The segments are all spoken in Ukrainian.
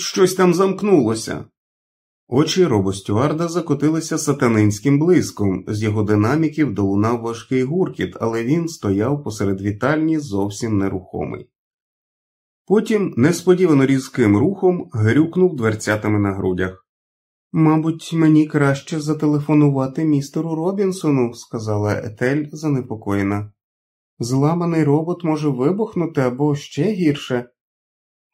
щось там замкнулося. Очі робостюарда закотилися сатанинським блиском, з його динаміків долунав важкий гуркіт, але він стояв посеред вітальні зовсім нерухомий. Потім несподівано різким рухом грюкнув дверцятами на грудях. Мабуть, мені краще зателефонувати містеру Робінсону, сказала Етель занепокоєна. Зламаний робот може вибухнути або ще гірше.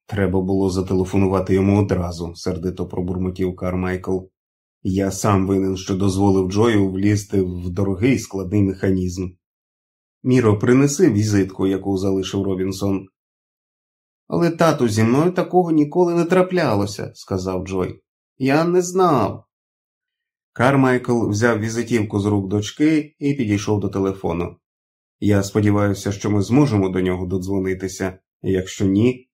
Треба було зателефонувати йому одразу, сердито пробурмотів Кармайкл. Я сам винен, що дозволив Джою влізти в дорогий складний механізм. Міро, принеси візитку, яку залишив Робінсон. Але тату, зі мною такого ніколи не траплялося, сказав Джой. Я не знав. Кармайкл взяв візитівку з рук дочки і підійшов до телефону. Я сподіваюся, що ми зможемо до нього додзвонитися, якщо ні.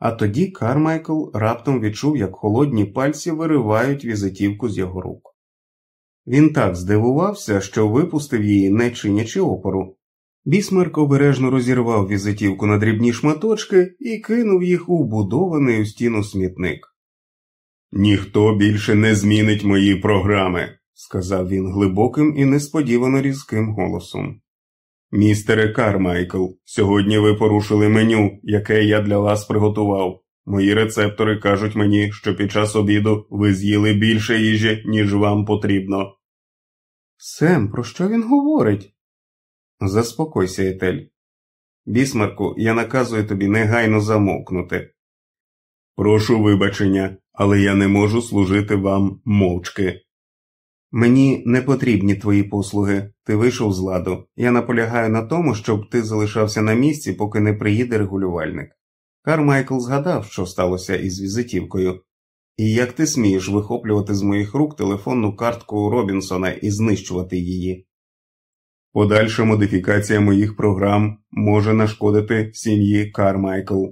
А тоді Кармайкл раптом відчув, як холодні пальці виривають візитівку з його рук. Він так здивувався, що випустив її, не чинячи опору. Бісмарк обережно розірвав візитівку на дрібні шматочки і кинув їх у вбудований у стіну смітник. Ніхто більше не змінить мої програми, сказав він глибоким і несподівано різким голосом. Містере Кармайкл, сьогодні ви порушили меню, яке я для вас приготував. Мої рецептори кажуть мені, що під час обіду ви з'їли більше їжі, ніж вам потрібно. Сем, про що він говорить? Заспокойся, Етель. Бісмарку, я наказую тобі негайно замовкнути. Прошу вибачення, але я не можу служити вам мовчки. Мені не потрібні твої послуги, ти вийшов з ладу. Я наполягаю на тому, щоб ти залишався на місці, поки не приїде регулювальник. Кармайкл згадав, що сталося із візитівкою, і як ти смієш вихоплювати з моїх рук телефонну картку Робінсона і знищувати її. Подальша модифікація моїх програм може нашкодити сім'ї Кармайкл,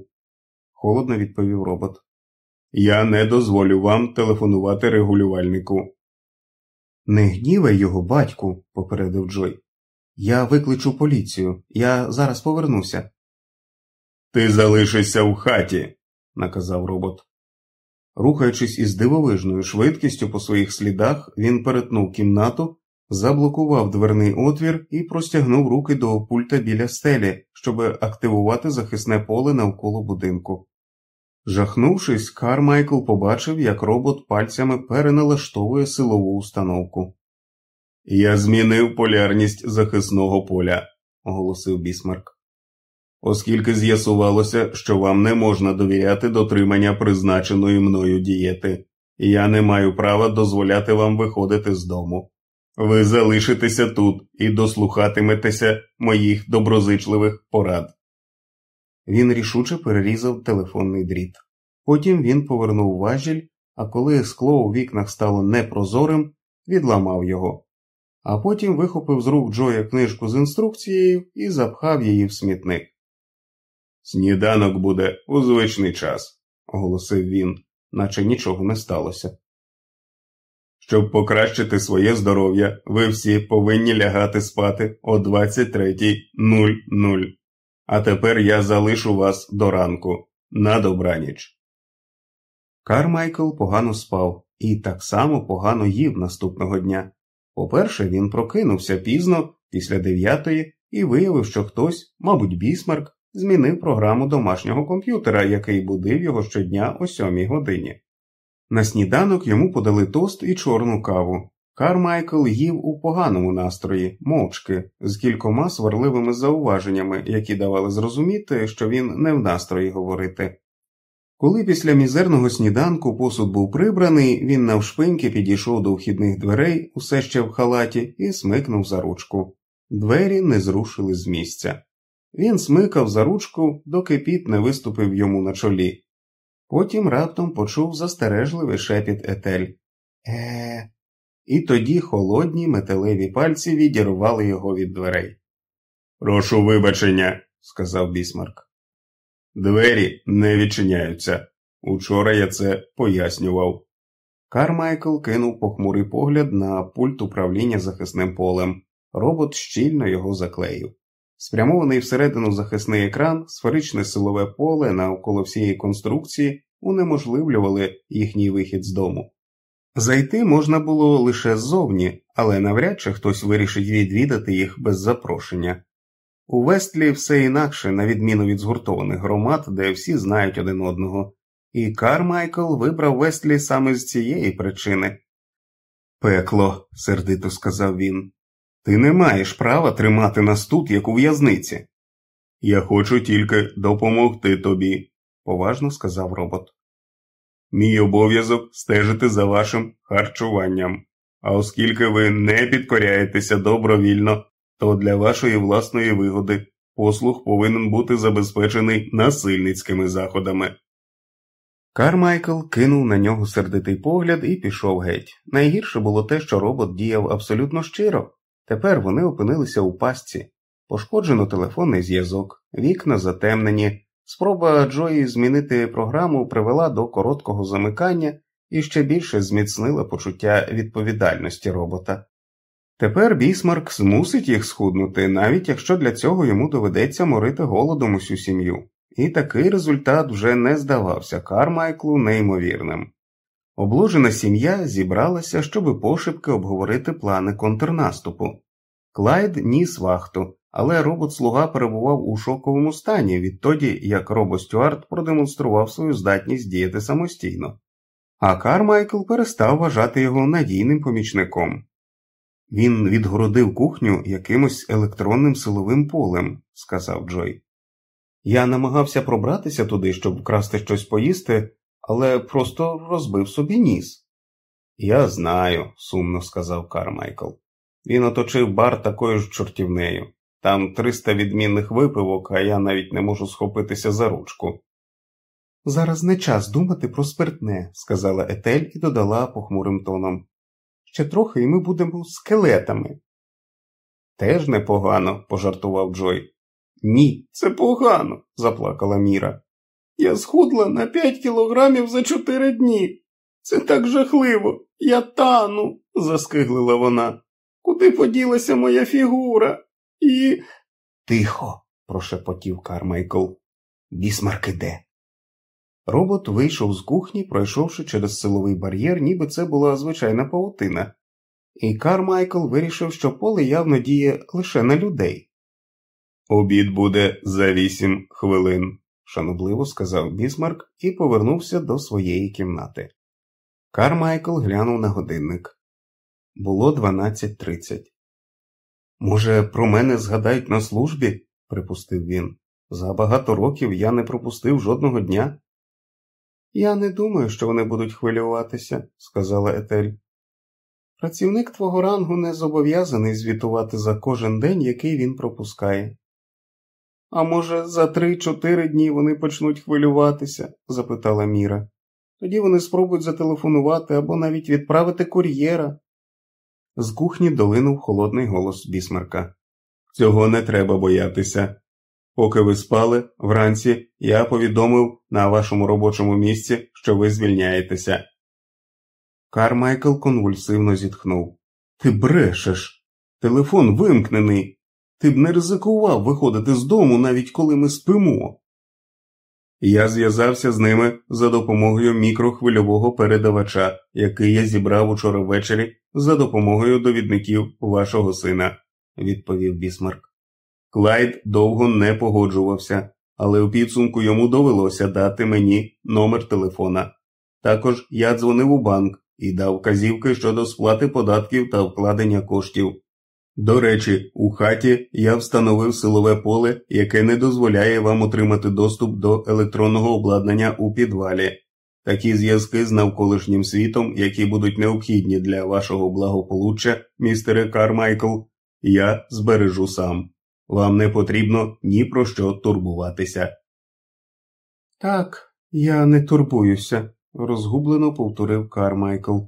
холодно відповів робот. Я не дозволю вам телефонувати регулювальнику. Не гнівай його, батьку, попередив Джой. Я викличу поліцію. Я зараз повернуся. Ти залишишся в хаті, наказав робот. Рухаючись із дивовижною швидкістю по своїх слідах, він перетнув кімнату, заблокував дверний отвір і простягнув руки до пульта біля стелі, щоб активувати захисне поле навколо будинку. Жахнувшись, Кармайкл побачив, як робот пальцями переналаштовує силову установку. Я змінив полярність захисного поля, оголосив бісмарк. Оскільки з'ясувалося, що вам не можна довіряти дотримання призначеної мною дієти, я не маю права дозволяти вам виходити з дому. Ви залишитеся тут і дослухатиметеся моїх доброзичливих порад. Він рішуче перерізав телефонний дріт. Потім він повернув важіль, а коли скло у вікнах стало непрозорим, відламав його, а потім вихопив з рук Джоя книжку з інструкцією і запхав її в смітник. Сніданок буде у звичний час, оголосив він, наче нічого не сталося. Щоб покращити своє здоров'я, ви всі повинні лягати спати о 23.00. А тепер я залишу вас до ранку. На добраніч. Кармайкл погано спав і так само погано їв наступного дня. По-перше, він прокинувся пізно, після дев'ятої, і виявив, що хтось, мабуть, бісмарк, змінив програму домашнього комп'ютера, який будив його щодня о сьомій годині. На сніданок йому подали тост і чорну каву. Кармайкл їв у поганому настрої, мовчки, з кількома сварливими зауваженнями, які давали зрозуміти, що він не в настрої говорити. Коли після мізерного сніданку посуд був прибраний, він навшпиньки підійшов до вхідних дверей, усе ще в халаті, і смикнув за ручку. Двері не зрушили з місця. Він смикав за ручку, доки піт не виступив йому на чолі. Потім раптом почув застережливий шепіт етель. Е. І тоді холодні металеві пальці відірвали його від дверей. Прошу вибачення, сказав бісмарк. Двері не відчиняються. Учора я це пояснював. Кармайкл кинув похмурий погляд на пульт управління захисним полем. Робот щільно його заклеїв. Спрямований всередину захисний екран, сферичне силове поле навколо всієї конструкції унеможливлювали їхній вихід з дому. Зайти можна було лише ззовні, але навряд чи хтось вирішить відвідати їх без запрошення. У Вестлі все інакше, на відміну від згуртованих громад, де всі знають один одного, і Кармайкл вибрав Вестлі саме з цієї причини. Пекло, сердито сказав він, ти не маєш права тримати нас тут, як у в'язниці. Я хочу тільки допомогти тобі, поважно сказав робот. Мій обов'язок стежити за вашим харчуванням, а оскільки ви не підкоряєтеся добровільно, то для вашої власної вигоди послуг повинен бути забезпечений насильницькими заходами. Кармайкл кинув на нього сердитий погляд і пішов геть. Найгірше було те, що робот діяв абсолютно щиро. Тепер вони опинилися у пастці. Пошкоджено телефонний зв'язок, вікна затемнені, спроба Джої змінити програму привела до короткого замикання і ще більше зміцнила почуття відповідальності робота. Тепер бісмарк змусить їх схуднути, навіть якщо для цього йому доведеться морити голодом усю сім'ю, і такий результат вже не здавався Кармайклу неймовірним. Обложена сім'я зібралася, щоби пошепки обговорити плани контрнаступу. Клайд ніс вахту, але робот слуга перебував у шоковому стані відтоді, як робот Стюарт продемонстрував свою здатність діяти самостійно, а Кармайкл перестав вважати його надійним помічником. Він відгородив кухню якимось електронним силовим полем, сказав Джой. Я намагався пробратися туди, щоб вкрасти щось поїсти, але просто розбив собі ніс. Я знаю, сумно сказав Кармайкл. Він оточив бар такою ж чортівнею. Там триста відмінних випивок, а я навіть не можу схопитися за ручку. Зараз не час думати про спиртне, сказала Етель і додала похмурим тоном. Ще трохи і ми будемо скелетами. Теж непогано, пожартував Джой. Ні, це погано, заплакала Міра. Я схудла на п'ять кілограмів за чотири дні. Це так жахливо. Я тану, заскиглила вона. Куди поділася моя фігура? І. Тихо, прошепотів Кармайкл. Бісмарк іде. Робот вийшов з кухні, пройшовши через силовий бар'єр, ніби це була звичайна паутина, і Кармайкл вирішив, що поле явно діє лише на людей. Обід буде за вісім хвилин, шанобливо сказав Бісмарк і повернувся до своєї кімнати. Кармайкл глянув на годинник. Було 12.30. Може, про мене згадають на службі? припустив він. За багато років я не пропустив жодного дня. Я не думаю, що вони будуть хвилюватися, сказала Етель. Працівник твого рангу не зобов'язаний звітувати за кожен день, який він пропускає. А може, за три-чотири дні вони почнуть хвилюватися? запитала Міра. Тоді вони спробують зателефонувати або навіть відправити кур'єра. З кухні долинув холодний голос бісмарка. Цього не треба боятися. Поки ви спали, вранці я повідомив на вашому робочому місці, що ви звільняєтеся. Кармайкл конвульсивно зітхнув. Ти брешеш. Телефон вимкнений. Ти б не ризикував виходити з дому, навіть коли ми спимо. Я зв'язався з ними за допомогою мікрохвильового передавача, який я зібрав учора ввечері за допомогою довідників вашого сина, відповів бісмарк. Клайд довго не погоджувався, але у підсумку йому довелося дати мені номер телефона. Також я дзвонив у банк і дав вказівки щодо сплати податків та вкладення коштів. До речі, у хаті я встановив силове поле, яке не дозволяє вам отримати доступ до електронного обладнання у підвалі. Такі зв'язки з навколишнім світом, які будуть необхідні для вашого благополуччя, містере Кармайкл, я збережу сам. Вам не потрібно ні про що турбуватися. Так, я не турбуюся, розгублено повторив Кармайкл.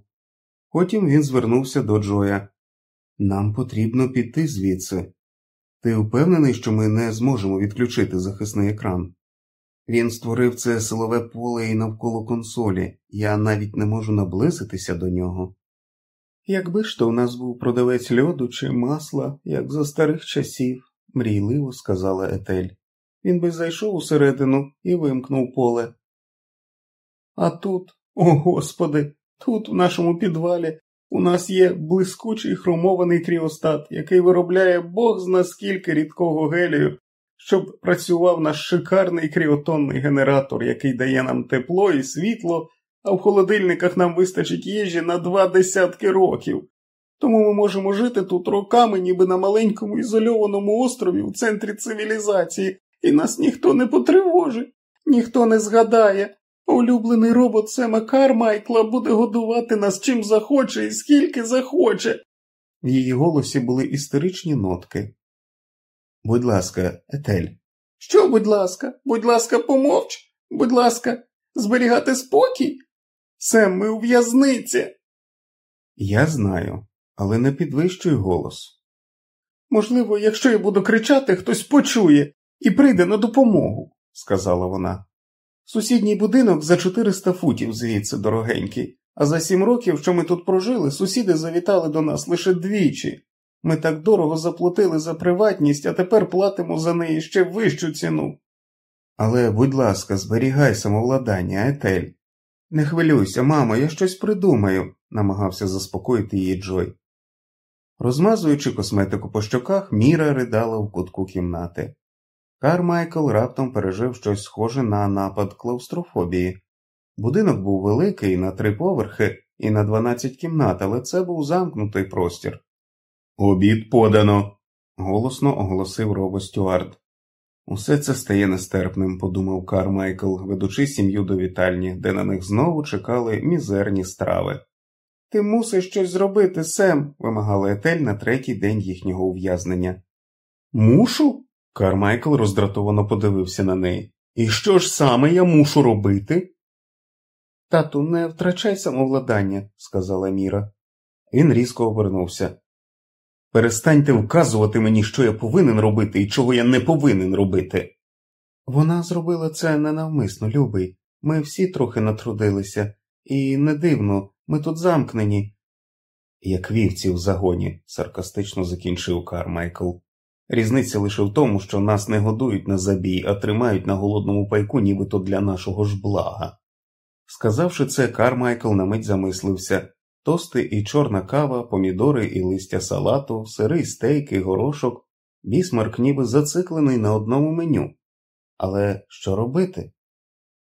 Потім він звернувся до Джоя. Нам потрібно піти звідси. Ти впевнений, що ми не зможемо відключити захисний екран? Він створив це силове поле і навколо консолі, я навіть не можу наблизитися до нього. Якби ж то у нас був продавець льоду чи масла, як за старих часів, мрійливо сказала Етель. Він би зайшов усередину і вимкнув поле. А тут, о господи, тут, в нашому підвалі, у нас є блискучий хромований кріостат, який виробляє бог зна рідкого гелію, щоб працював наш шикарний кріотонний генератор, який дає нам тепло і світло, а в холодильниках нам вистачить їжі на два десятки років. Тому ми можемо жити тут роками, ніби на маленькому ізольованому острові у центрі цивілізації, і нас ніхто не потривожить, ніхто не згадає. Улюблений робот Сема Кармайкла буде годувати нас чим захоче і скільки захоче. В її голосі були істеричні нотки. Будь ласка, Етель. Що, будь ласка, будь ласка, помовч, будь ласка, зберігати спокій? Сем, ми у в'язниці. Я знаю, але не підвищуй голос. Можливо, якщо я буду кричати, хтось почує і прийде на допомогу, сказала вона. Сусідній будинок за 400 футів звідси дорогенький, а за сім років, що ми тут прожили, сусіди завітали до нас лише двічі. Ми так дорого заплатили за приватність, а тепер платимо за неї ще вищу ціну. Але, будь ласка, зберігай самовладання, Етель. Не хвилюйся, мамо, я щось придумаю, намагався заспокоїти її Джой. Розмазуючи косметику по щоках, Міра ридала в кутку кімнати. Кармайкл раптом пережив щось схоже на напад клаустрофобії. Будинок був великий на три поверхи і на дванадцять кімнат, але це був замкнутий простір. Обід подано, голосно оголосив Робо Стюарт. Усе це стає нестерпним, подумав Кармайкл, ведучи сім'ю до вітальні, де на них знову чекали мізерні страви. Ти мусиш щось зробити, Сем, вимагала Етель на третій день їхнього ув'язнення. Мушу? Кармайкл роздратовано подивився на неї. І що ж саме я мушу робити? Тату, не втрачай самовладання, сказала Міра. Він різко обернувся. Перестаньте вказувати мені, що я повинен робити і чого я не повинен робити. Вона зробила це ненавмисно, любий. Ми всі трохи натрудилися, і не дивно, ми тут замкнені. Як вівці в загоні, саркастично закінчив Кармайкл. Різниця лише в тому, що нас не годують на забій, а тримають на голодному пайку, нібито для нашого ж блага. Сказавши це, Кармайкл на мить замислився тости і чорна кава, помідори і листя салату, сирий стейк і горошок, бісмарк ніби зациклений на одному меню. Але що робити?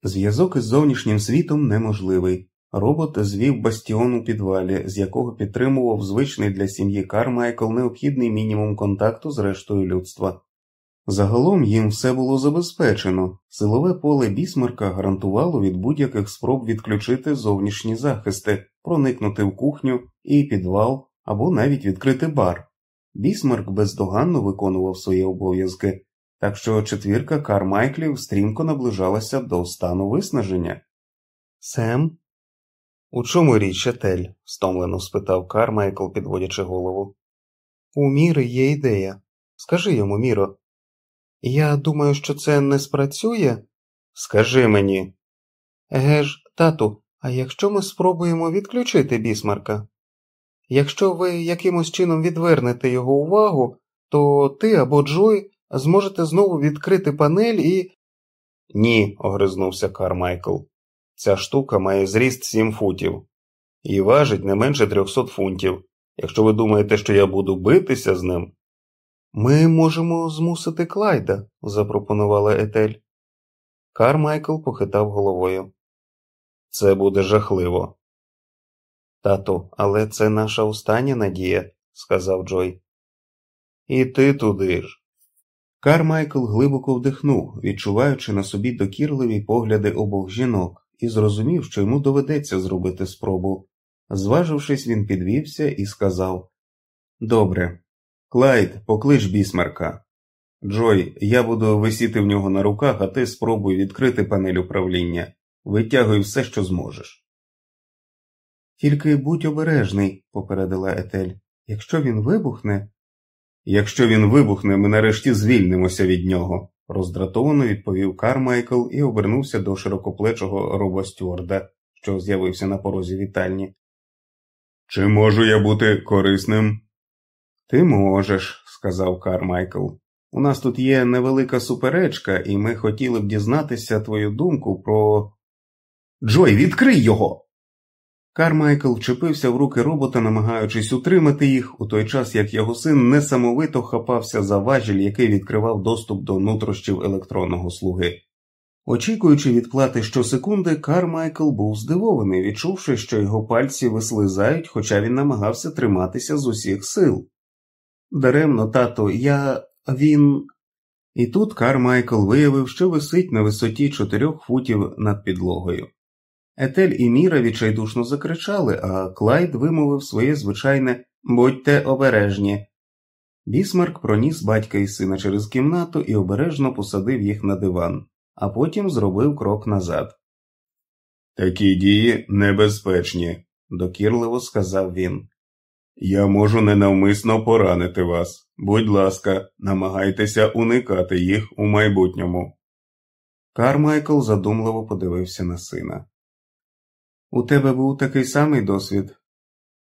Зв'язок із зовнішнім світом неможливий. Робот звів бастіон у підвалі, з якого підтримував звичний для сім'ї Кармайкл необхідний мінімум контакту з рештою людства. Загалом їм все було забезпечено, силове поле бісмарка гарантувало від будь-яких спроб відключити зовнішні захисти, проникнути в кухню і підвал або навіть відкрити бар. Бісмарк бездоганно виконував свої обов'язки, так що четвірка Кармайклів стрімко наближалася до стану виснаження. Сем, у чому річ Етель? стомлено спитав Кармайкл, підводячи голову. У Міри є ідея. Скажи йому, Міро. Я думаю, що це не спрацює. Скажи мені. Еге ж, тату, а якщо ми спробуємо відключити бісмарка? Якщо ви якимось чином відвернете його увагу, то ти або Джой зможете знову відкрити панель і. Ні, огризнувся Кармайкл. Ця штука має зріст 7 футів і важить не менше 300 фунтів. Якщо ви думаєте, що я буду битися з ним. Ми можемо змусити Клайда, запропонувала Етель. Кармайкл похитав головою. Це буде жахливо. Тату, але це наша остання надія, сказав Джой. І ти туди ж. Кармайкл глибоко вдихнув, відчуваючи на собі докірливі погляди обох жінок і зрозумів, що йому доведеться зробити спробу. Зважившись, він підвівся і сказав Добре, Клайд, поклич бісмарка. Джой, я буду висіти в нього на руках, а ти спробуй відкрити панель управління. Витягуй все, що зможеш. Тільки будь обережний, попередила Етель. Якщо він вибухне. Якщо він вибухне, ми нарешті звільнимося від нього роздратовано відповів Кармайкл і обернувся до широкоплечого роба Стюарда, що з'явився на порозі вітальні. Чи можу я бути корисним? Ти можеш, сказав Кармайкл. У нас тут є невелика суперечка, і ми хотіли б дізнатися твою думку про. Джой, відкрий його. Кармайкл вчепився в руки робота, намагаючись утримати їх, у той час як його син несамовито хапався за важіль, який відкривав доступ до нутрощів електронного слуги. Очікуючи відплати щосекунди, Кармайкл був здивований, відчувши, що його пальці вислизають, хоча він намагався триматися з усіх сил. Даремно, тато, я він. І тут Кармайкл виявив, що висить на висоті чотирьох футів над підлогою. Етель і Міра відчайдушно закричали, а Клайд вимовив своє звичайне будьте обережні. Бісмарк проніс батька і сина через кімнату і обережно посадив їх на диван, а потім зробив крок назад. Такі дії небезпечні, докірливо сказав він. Я можу ненавмисно поранити вас. Будь ласка, намагайтеся уникати їх у майбутньому. Кармайкл задумливо подивився на сина. У тебе був такий самий досвід?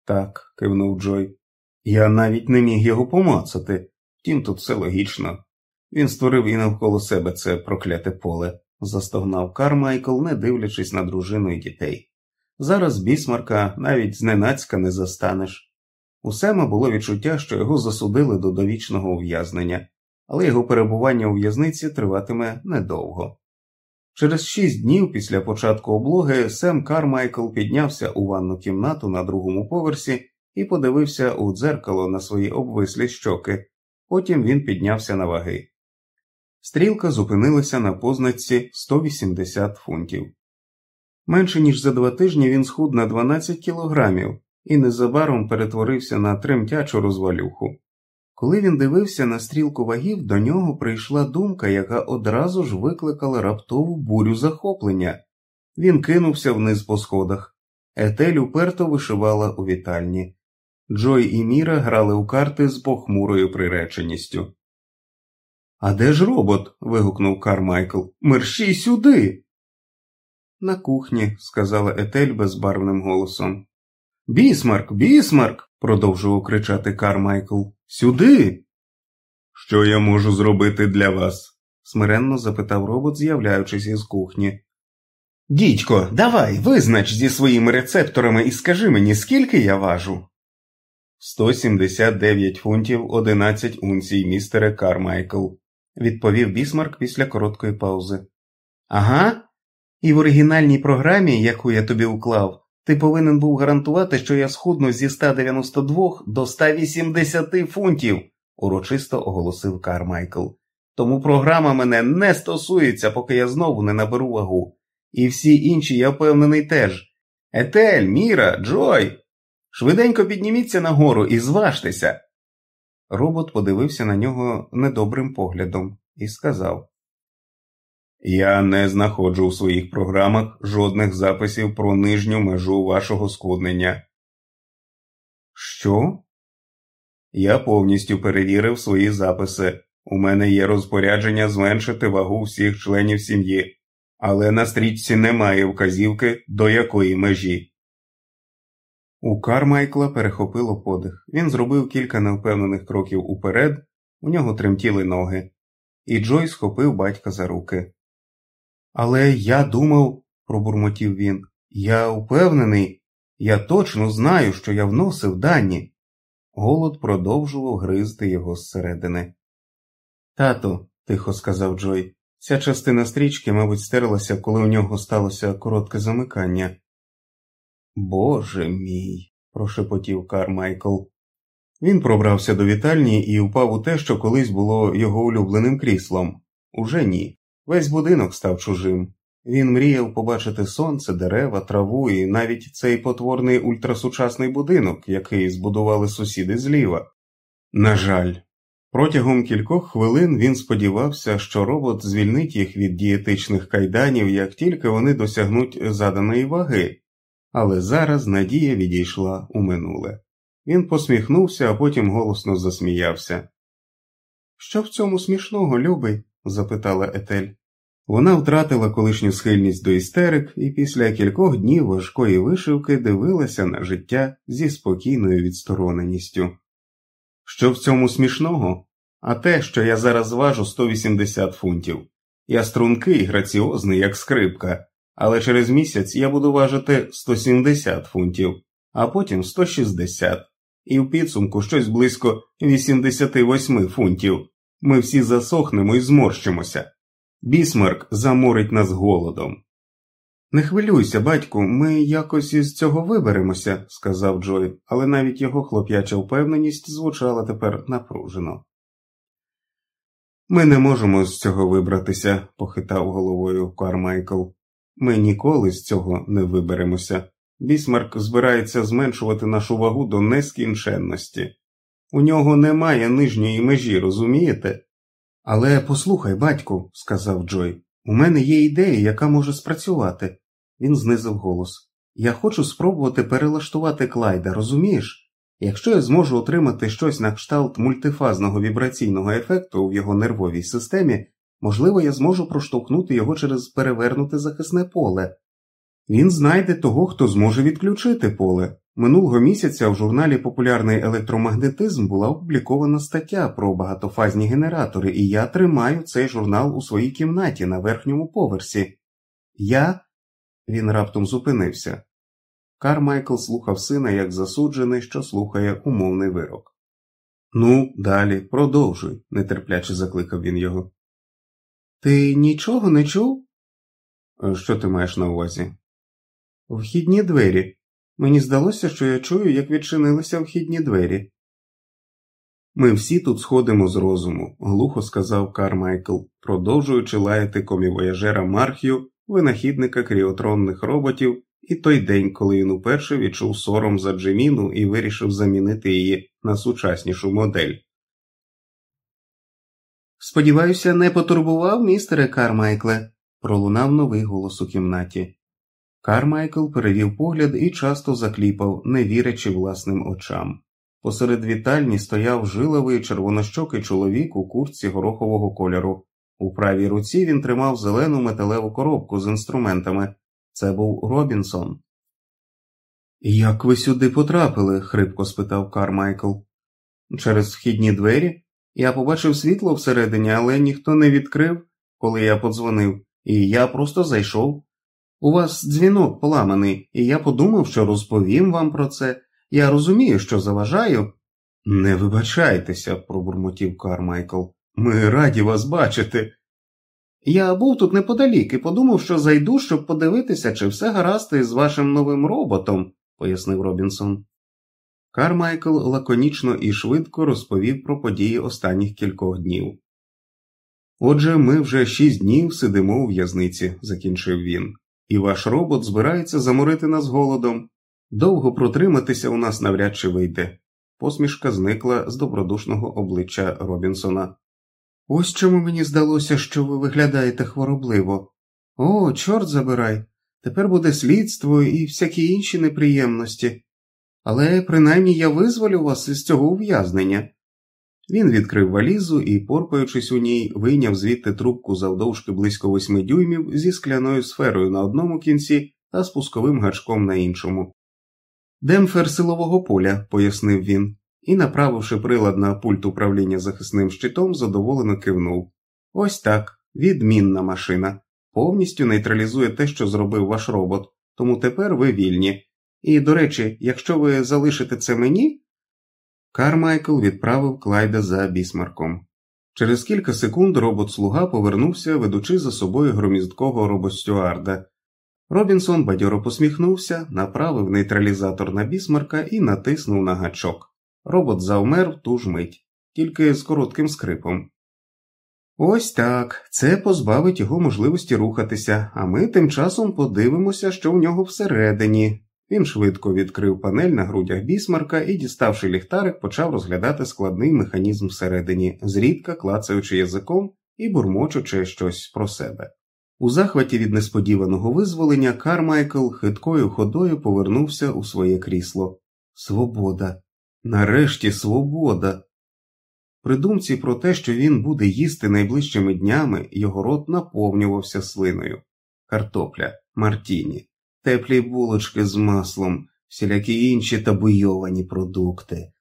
Так, кивнув Джой. Я навіть не міг його помацати, втім тут все логічно. Він створив і навколо себе це прокляте поле, застогнав Кармайкл, не дивлячись на дружину і дітей. Зараз бісмарка навіть зненацька не застанеш. У Сема було відчуття, що його засудили до довічного ув'язнення, але його перебування у в'язниці триватиме недовго. Через шість днів після початку облоги Сем Кармайкл піднявся у ванну кімнату на другому поверсі і подивився у дзеркало на свої обвислі щоки, потім він піднявся на ваги. Стрілка зупинилася на позначці 180 фунтів. Менше ніж за два тижні він схуд на 12 кілограмів і незабаром перетворився на тремтячу розвалюху. Коли він дивився на стрілку вагів, до нього прийшла думка, яка одразу ж викликала раптову бурю захоплення. Він кинувся вниз по сходах. Етель уперто вишивала у вітальні. Джой і Міра грали у карти з похмурою приреченістю. А де ж робот? вигукнув Кармайкл. Мерщій сюди. На кухні, сказала Етель безбарвним голосом. Бісмарк, бісмарк. Продовжував кричати Кармайкл. Сюди. Що я можу зробити для вас? смиренно запитав робот, з'являючись із кухні. Дідько, давай, визнач зі своїми рецепторами і скажи мені, скільки я важу. 179 фунтів 11 унцій, містере Кармайкл, відповів бісмарк після короткої паузи. Ага. І в оригінальній програмі, яку я тобі уклав, ти повинен був гарантувати, що я схудну зі 192 до 180 фунтів, урочисто оголосив Кармайкл. Тому програма мене не стосується, поки я знову не наберу вагу. І всі інші, я впевнений, теж. Етель, Міра, Джой. Швиденько підніміться нагору і зважтеся. Робот подивився на нього недобрим поглядом і сказав я не знаходжу у своїх програмах жодних записів про нижню межу вашого схуднення. Що? Я повністю перевірив свої записи. У мене є розпорядження зменшити вагу всіх членів сім'ї, але на стрічці немає вказівки до якої межі. У Кармайкла перехопило подих. Він зробив кілька невпевнених кроків уперед, у нього тремтіли ноги, і Джой схопив батька за руки. Але я думав, пробурмотів він, я впевнений, я точно знаю, що я вносив дані. Голод продовжував гризти його зсередини. Тато, тихо сказав Джой, ця частина стрічки, мабуть, стерлася, коли у нього сталося коротке замикання. Боже мій, прошепотів Кармайкл. Він пробрався до вітальні і впав у те, що колись було його улюбленим кріслом. Уже ні. Весь будинок став чужим. Він мріяв побачити сонце, дерева, траву і навіть цей потворний ультрасучасний будинок, який збудували сусіди зліва. На жаль, протягом кількох хвилин він сподівався, що робот звільнить їх від дієтичних кайданів, як тільки вони досягнуть заданої ваги, але зараз надія відійшла у минуле. Він посміхнувся, а потім голосно засміявся. Що в цьому смішного, любий? Запитала Етель. Вона втратила колишню схильність до істерик і після кількох днів важкої вишивки дивилася на життя зі спокійною відстороненістю. Що в цьому смішного? А те, що я зараз важу 180 фунтів. Я стрункий, граціозний, як скрипка, але через місяць я буду важити 170 фунтів, а потім 160, і в підсумку щось близько 88 фунтів. Ми всі засохнемо і зморщимося. Бісмарк заморить нас голодом. Не хвилюйся, батьку, ми якось із цього виберемося, сказав Джой, але навіть його хлоп'яча впевненість звучала тепер напружено. Ми не можемо з цього вибратися, похитав головою Кармайкл. Ми ніколи з цього не виберемося. Бісмарк збирається зменшувати нашу вагу до нескінченності. У нього немає нижньої межі, розумієте? Але послухай, батьку, сказав Джой, у мене є ідея, яка може спрацювати. Він знизив голос. Я хочу спробувати перелаштувати Клайда, розумієш? Якщо я зможу отримати щось на кшталт мультифазного вібраційного ефекту в його нервовій системі, можливо, я зможу проштовхнути його через перевернуте захисне поле. Він знайде того, хто зможе відключити поле. Минулого місяця в журналі Популярний електромагнетизм була опублікована стаття про багатофазні генератори, і я тримаю цей журнал у своїй кімнаті на верхньому поверсі. Я. Він раптом зупинився. Кармайкл слухав сина як засуджений, що слухає умовний вирок. Ну, далі, продовжуй, нетерпляче закликав він його. Ти нічого не чув? Що ти маєш на увазі? Вхідні двері. Мені здалося, що я чую, як відчинилися вхідні двері. Ми всі тут сходимо з розуму, глухо сказав Кармайкл, продовжуючи лаяти комівояжера Мархію, винахідника кріотронних роботів, і той день, коли він уперше відчув сором за Джеміну і вирішив замінити її на сучаснішу модель. Сподіваюся, не потурбував містере Кармайкле, пролунав новий голос у кімнаті. Кармайкл перевів погляд і часто закліпав, не вірячи власним очам. Посеред вітальні стояв жиловий червонощокий чоловік у куртці горохового кольору. У правій руці він тримав зелену металеву коробку з інструментами. Це був Робінсон. Як ви сюди потрапили? хрипко спитав Кармайкл. Через вхідні двері. Я побачив світло всередині, але ніхто не відкрив, коли я подзвонив, і я просто зайшов. У вас дзвінок поламаний, і я подумав, що розповім вам про це. Я розумію, що заважаю. Не вибачайтеся, пробурмотів Кармайкл. Ми раді вас бачити. Я був тут неподалік і подумав, що зайду, щоб подивитися, чи все гаразд із вашим новим роботом, пояснив Робінсон. Кармайкл лаконічно і швидко розповів про події останніх кількох днів. Отже, ми вже шість днів сидимо у в'язниці, закінчив він, і ваш робот збирається заморити нас голодом. Довго протриматися у нас навряд чи вийде. Посмішка зникла з добродушного обличчя Робінсона. Ось чому мені здалося, що ви виглядаєте хворобливо. О, чорт забирай. Тепер буде слідство і всякі інші неприємності. Але принаймні я визволю вас із цього ув'язнення. Він відкрив валізу і, порпаючись у ній, вийняв звідти трубку завдовжки близько восьми дюймів зі скляною сферою на одному кінці та спусковим гачком на іншому. Демфер силового поля, пояснив він, і, направивши прилад на пульт управління захисним щитом, задоволено кивнув. Ось так, відмінна машина, повністю нейтралізує те, що зробив ваш робот, тому тепер ви вільні. І, до речі, якщо ви залишите це мені. Кармайкл відправив Клайда за бісмарком. Через кілька секунд робот слуга повернувся, ведучи за собою громісткого робостюарда. Робінсон бадьоро посміхнувся, направив нейтралізатор на бісмарка і натиснув на гачок. Робот завмер в ту ж мить, тільки з коротким скрипом. Ось так, це позбавить його можливості рухатися, а ми тим часом подивимося, що в нього всередині. Він швидко відкрив панель на грудях бісмарка і, діставши ліхтарик, почав розглядати складний механізм всередині, зрідка клацаючи язиком і бурмочучи щось про себе. У захваті від несподіваного визволення Кармайкл хиткою ходою повернувся у своє крісло. Свобода. Нарешті свобода. При думці про те, що він буде їсти найближчими днями, його рот наповнювався слиною. Картопля, Мартіні, теплі булочки з маслом, всілякі інші табуйовані продукти.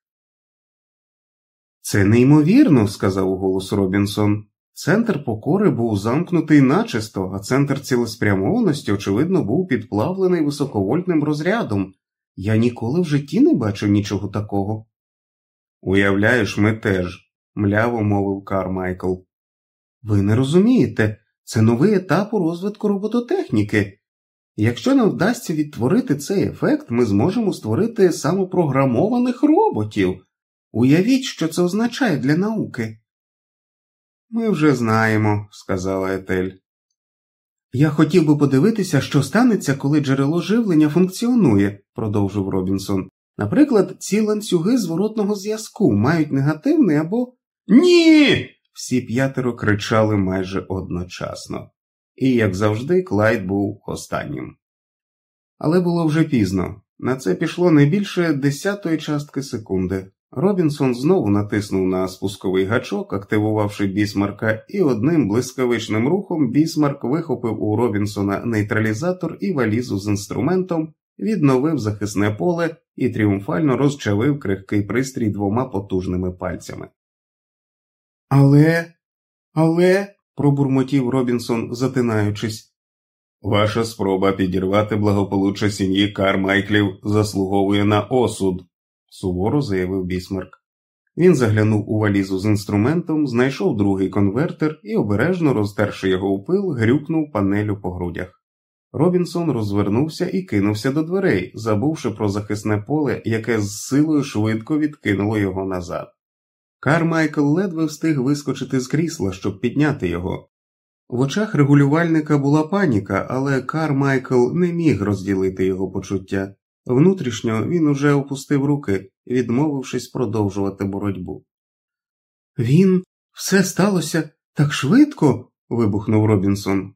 Це неймовірно, сказав голос Робінсон. Центр покори був замкнутий начисто, а центр цілеспрямованості, очевидно, був підплавлений високовольтним розрядом. Я ніколи в житті не бачив нічого такого. Уявляєш, ми теж, мляво мовив Кармайкл. Ви не розумієте, це новий етап у розвитку робототехніки. Якщо нам вдасться відтворити цей ефект, ми зможемо створити самопрограмованих роботів. Уявіть, що це означає для науки. Ми вже знаємо, сказала Етель. Я хотів би подивитися, що станеться, коли джерело живлення функціонує, продовжив Робінсон. Наприклад, ці ланцюги зворотного зв'язку мають негативний або. Ні. Всі п'ятеро кричали майже одночасно, і, як завжди, Клайд був останнім. Але було вже пізно. На це пішло не більше десятої частки секунди. Робінсон знову натиснув на спусковий гачок, активувавши бісмарка, і одним блискавичним рухом бісмарк вихопив у Робінсона нейтралізатор і валізу з інструментом, відновив захисне поле і тріумфально розчавив крихкий пристрій двома потужними пальцями. Але, але, пробурмотів Робінсон, затинаючись, ваша спроба підірвати благополуччя сім'ї Кармайклів заслуговує на осуд суворо заявив бісмарк. Він заглянув у валізу з інструментом, знайшов другий конвертер і, обережно розтерши його у пил, грюкнув панелю по грудях. Робінсон розвернувся і кинувся до дверей, забувши про захисне поле, яке з силою швидко відкинуло його назад. Кармайкл ледве встиг вискочити з крісла, щоб підняти його. В очах регулювальника була паніка, але Кармайкл не міг розділити його почуття. Внутрішньо він уже опустив руки, відмовившись продовжувати боротьбу. Він все сталося так швидко. вибухнув Робінсон.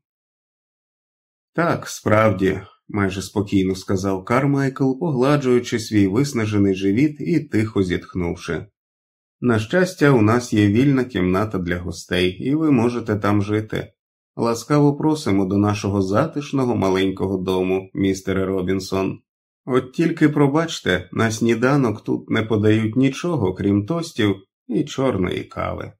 Так, справді, майже спокійно сказав Кармайкл, погладжуючи свій виснажений живіт і тихо зітхнувши. На щастя, у нас є вільна кімната для гостей, і ви можете там жити. Ласкаво просимо до нашого затишного маленького дому, містере Робінсон. От тільки пробачте, на сніданок тут не подають нічого, крім тостів і чорної кави.